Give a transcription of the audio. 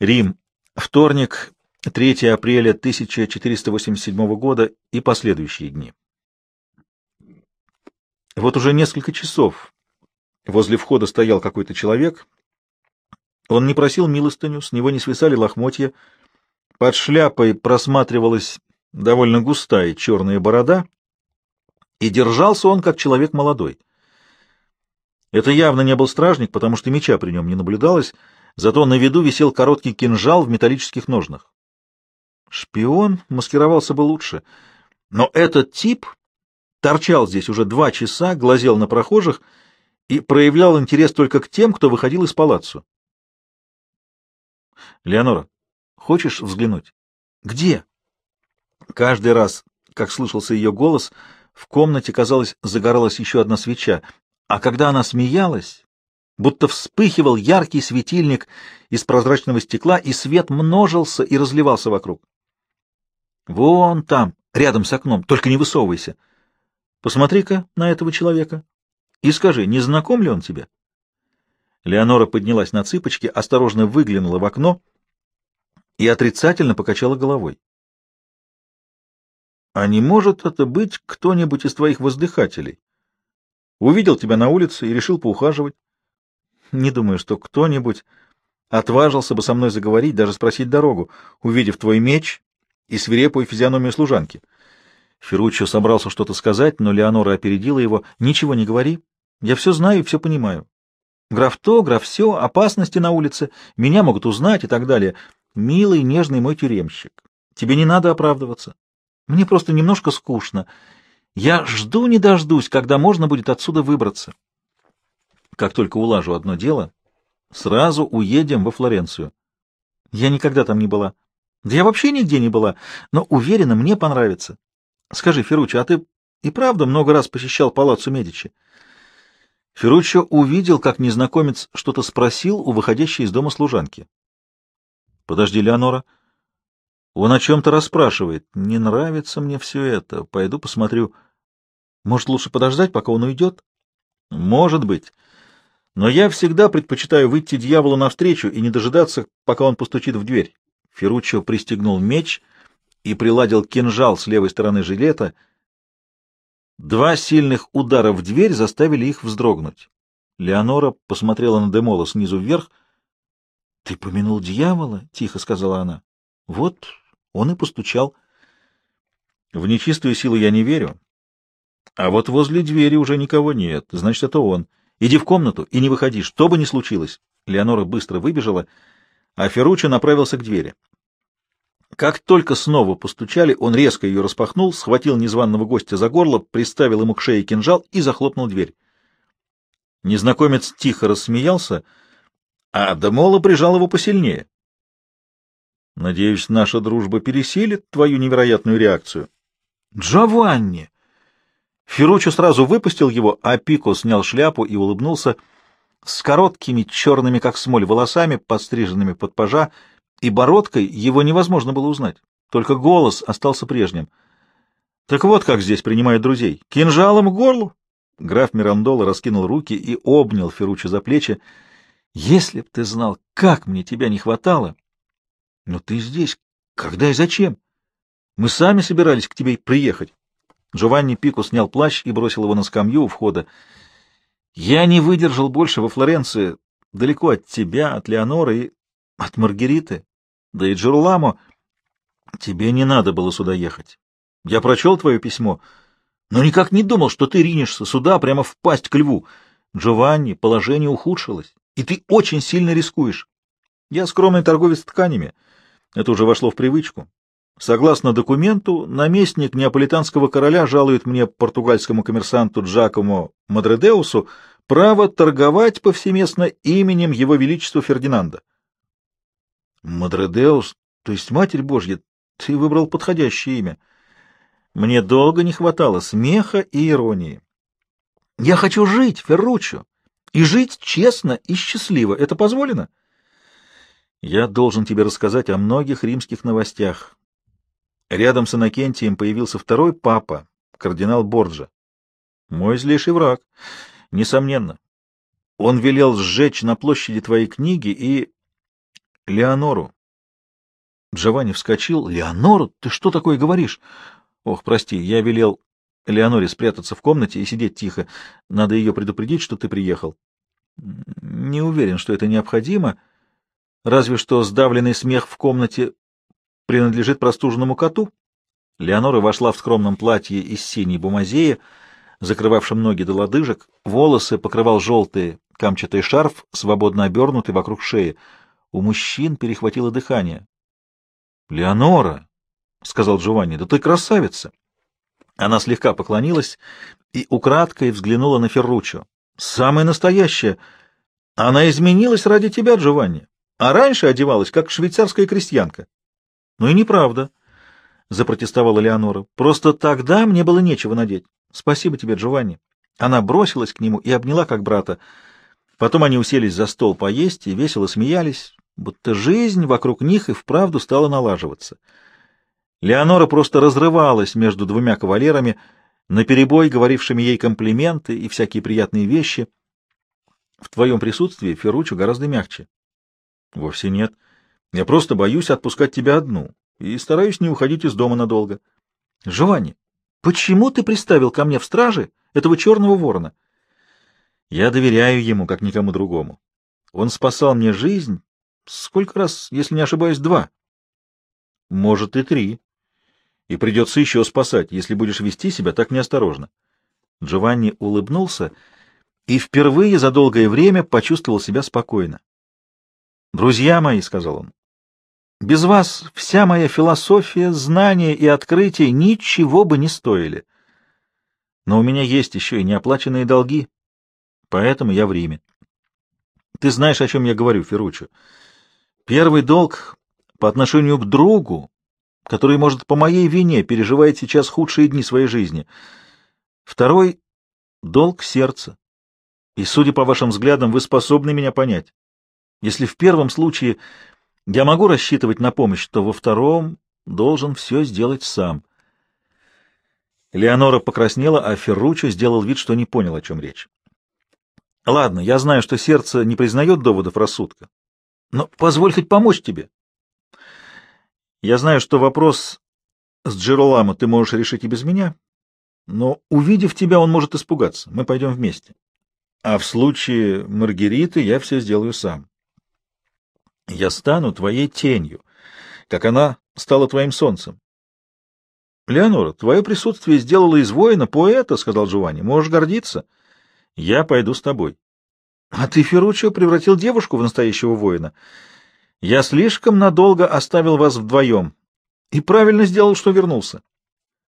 Рим. Вторник, 3 апреля 1487 года и последующие дни. Вот уже несколько часов возле входа стоял какой-то человек. Он не просил милостыню, с него не свисали лохмотья. Под шляпой просматривалась довольно густая черная борода, и держался он как человек молодой. Это явно не был стражник, потому что меча при нем не наблюдалось, зато на виду висел короткий кинжал в металлических ножнах. Шпион маскировался бы лучше, но этот тип торчал здесь уже два часа, глазел на прохожих и проявлял интерес только к тем, кто выходил из палаццо. «Леонора, хочешь взглянуть?» «Где?» Каждый раз, как слышался ее голос, в комнате, казалось, загоралась еще одна свеча, а когда она смеялась, будто вспыхивал яркий светильник из прозрачного стекла, и свет множился и разливался вокруг. Вон там, рядом с окном, только не высовывайся. Посмотри-ка на этого человека и скажи, не знаком ли он тебе? Леонора поднялась на цыпочки, осторожно выглянула в окно и отрицательно покачала головой. — А не может это быть кто-нибудь из твоих воздыхателей? Увидел тебя на улице и решил поухаживать. Не думаю, что кто-нибудь отважился бы со мной заговорить, даже спросить дорогу, увидев твой меч и свирепую физиономию служанки. Ферруччо собрался что-то сказать, но Леонора опередила его. «Ничего не говори. Я все знаю и все понимаю. Граф то, граф все, опасности на улице, меня могут узнать и так далее. Милый, нежный мой тюремщик, тебе не надо оправдываться. Мне просто немножко скучно, я жду не дождусь, когда можно будет отсюда выбраться. Как только улажу одно дело, сразу уедем во Флоренцию. Я никогда там не была. Да я вообще нигде не была, но уверена, мне понравится. Скажи, Ферруччо, а ты и правда много раз посещал палаццо Медичи? Ферруччо увидел, как незнакомец что-то спросил у выходящей из дома служанки. — Подожди, Леонора. Он о чем-то расспрашивает. Не нравится мне все это. Пойду посмотрю. Может, лучше подождать, пока он уйдет? Может быть. Но я всегда предпочитаю выйти дьяволу навстречу и не дожидаться, пока он постучит в дверь. Ферруччо пристегнул меч и приладил кинжал с левой стороны жилета. Два сильных удара в дверь заставили их вздрогнуть. Леонора посмотрела на Демола снизу вверх. — Ты помянул дьявола? — тихо сказала она. — Вот он и постучал. В нечистую силу я не верю. А вот возле двери уже никого нет. Значит, это он. Иди в комнату и не выходи, что бы ни случилось. Леонора быстро выбежала, а Ферруччо направился к двери. Как только снова постучали, он резко ее распахнул, схватил незваного гостя за горло, приставил ему к шее кинжал и захлопнул дверь. Незнакомец тихо рассмеялся, а Демола прижал его посильнее. Надеюсь, наша дружба пересилит твою невероятную реакцию. Джованни! Ферруччо сразу выпустил его, а Пико снял шляпу и улыбнулся с короткими черными, как смоль, волосами, подстриженными под пажа, и бородкой его невозможно было узнать. Только голос остался прежним. Так вот как здесь принимают друзей. Кинжалом к горлу? Граф Мирандола раскинул руки и обнял Ферруччо за плечи. Если б ты знал, как мне тебя не хватало! Но ты здесь. Когда и зачем? Мы сами собирались к тебе приехать. Джованни Пико снял плащ и бросил его на скамью у входа. Я не выдержал больше во Флоренции, далеко от тебя, от Леоноры и от Маргариты, да и Джеруламо. Тебе не надо было сюда ехать. Я прочел твое письмо, но никак не думал, что ты ринешься сюда, прямо в пасть к льву. Джованни, положение ухудшилось, и ты очень сильно рискуешь. Я скромный торговец тканями. Это уже вошло в привычку. Согласно документу, наместник неаполитанского короля жалует мне, португальскому коммерсанту Джакомо Мадредеусу, право торговать повсеместно именем его величества Фердинанда. Мадредеус, то есть Матерь Божья, ты выбрал подходящее имя. Мне долго не хватало смеха и иронии. Я хочу жить, Ферруччо, и жить честно и счастливо. Это позволено? — я должен тебе рассказать о многих римских новостях. Рядом с Иннокентием появился второй папа, кардинал Борджа. Мой злейший враг, несомненно. Он велел сжечь на площади твои книги и... Леонору. Джованни вскочил. Леонору? Ты что такое говоришь? Ох, прости, я велел Леоноре спрятаться в комнате и сидеть тихо. Надо ее предупредить, что ты приехал. Не уверен, что это необходимо. Разве что сдавленный смех в комнате принадлежит простуженному коту. Леонора вошла в скромном платье из синей бумазеи, закрывавшем ноги до лодыжек. Волосы покрывал желтый камчатый шарф, свободно обернутый вокруг шеи. У мужчин перехватило дыхание. — Леонора, — сказал Джованни, — да ты красавица! Она слегка поклонилась и украдкой взглянула на Ферруччо. — Самая настоящая! Она изменилась ради тебя, Джованни, а раньше одевалась, как швейцарская крестьянка. — Ну и неправда, — запротестовала Леонора. — Просто тогда мне было нечего надеть. Спасибо тебе, Джованни. Она бросилась к нему и обняла как брата. Потом они уселись за стол поесть и весело смеялись, будто жизнь вокруг них и вправду стала налаживаться. Леонора просто разрывалась между двумя кавалерами, наперебой говорившими ей комплименты и всякие приятные вещи. В твоем присутствии Ферруччо гораздо мягче. — Вовсе нет. Я просто боюсь отпускать тебя одну и стараюсь не уходить из дома надолго. — Жованни, почему ты приставил ко мне в страже этого черного ворона? Я доверяю ему, как никому другому. Он спасал мне жизнь. Сколько раз, если не ошибаюсь, два? — Может, и три и придется еще спасать, если будешь вести себя так неосторожно. Джованни улыбнулся и впервые за долгое время почувствовал себя спокойно. «Друзья мои», — сказал он, — «без вас вся моя философия, знания и открытия ничего бы не стоили. Но у меня есть еще и неоплаченные долги, поэтому я в Риме. Ты знаешь, о чем я говорю, Ферруччо. Первый долг по отношению к другу который, может, по моей вине переживает сейчас худшие дни своей жизни. Второй — долг сердца. И, судя по вашим взглядам, вы способны меня понять. Если в первом случае я могу рассчитывать на помощь, то во втором должен все сделать сам. Леонора покраснела, а Ферруччо сделал вид, что не понял, о чем речь. Ладно, я знаю, что сердце не признает доводов рассудка. Но позволь хоть помочь тебе. Я знаю, что вопрос с Джероламо ты можешь решить и без меня, но, увидев тебя, он может испугаться. Мы пойдем вместе. А в случае Маргариты я все сделаю сам. Я стану твоей тенью, как она стала твоим солнцем. — Леонора, твое присутствие сделало из воина поэта, — сказал Джованни. — Можешь гордиться. Я пойду с тобой. — А ты, Ферруччо, превратил девушку в настоящего воина. Я слишком надолго оставил вас вдвоем и правильно сделал, что вернулся.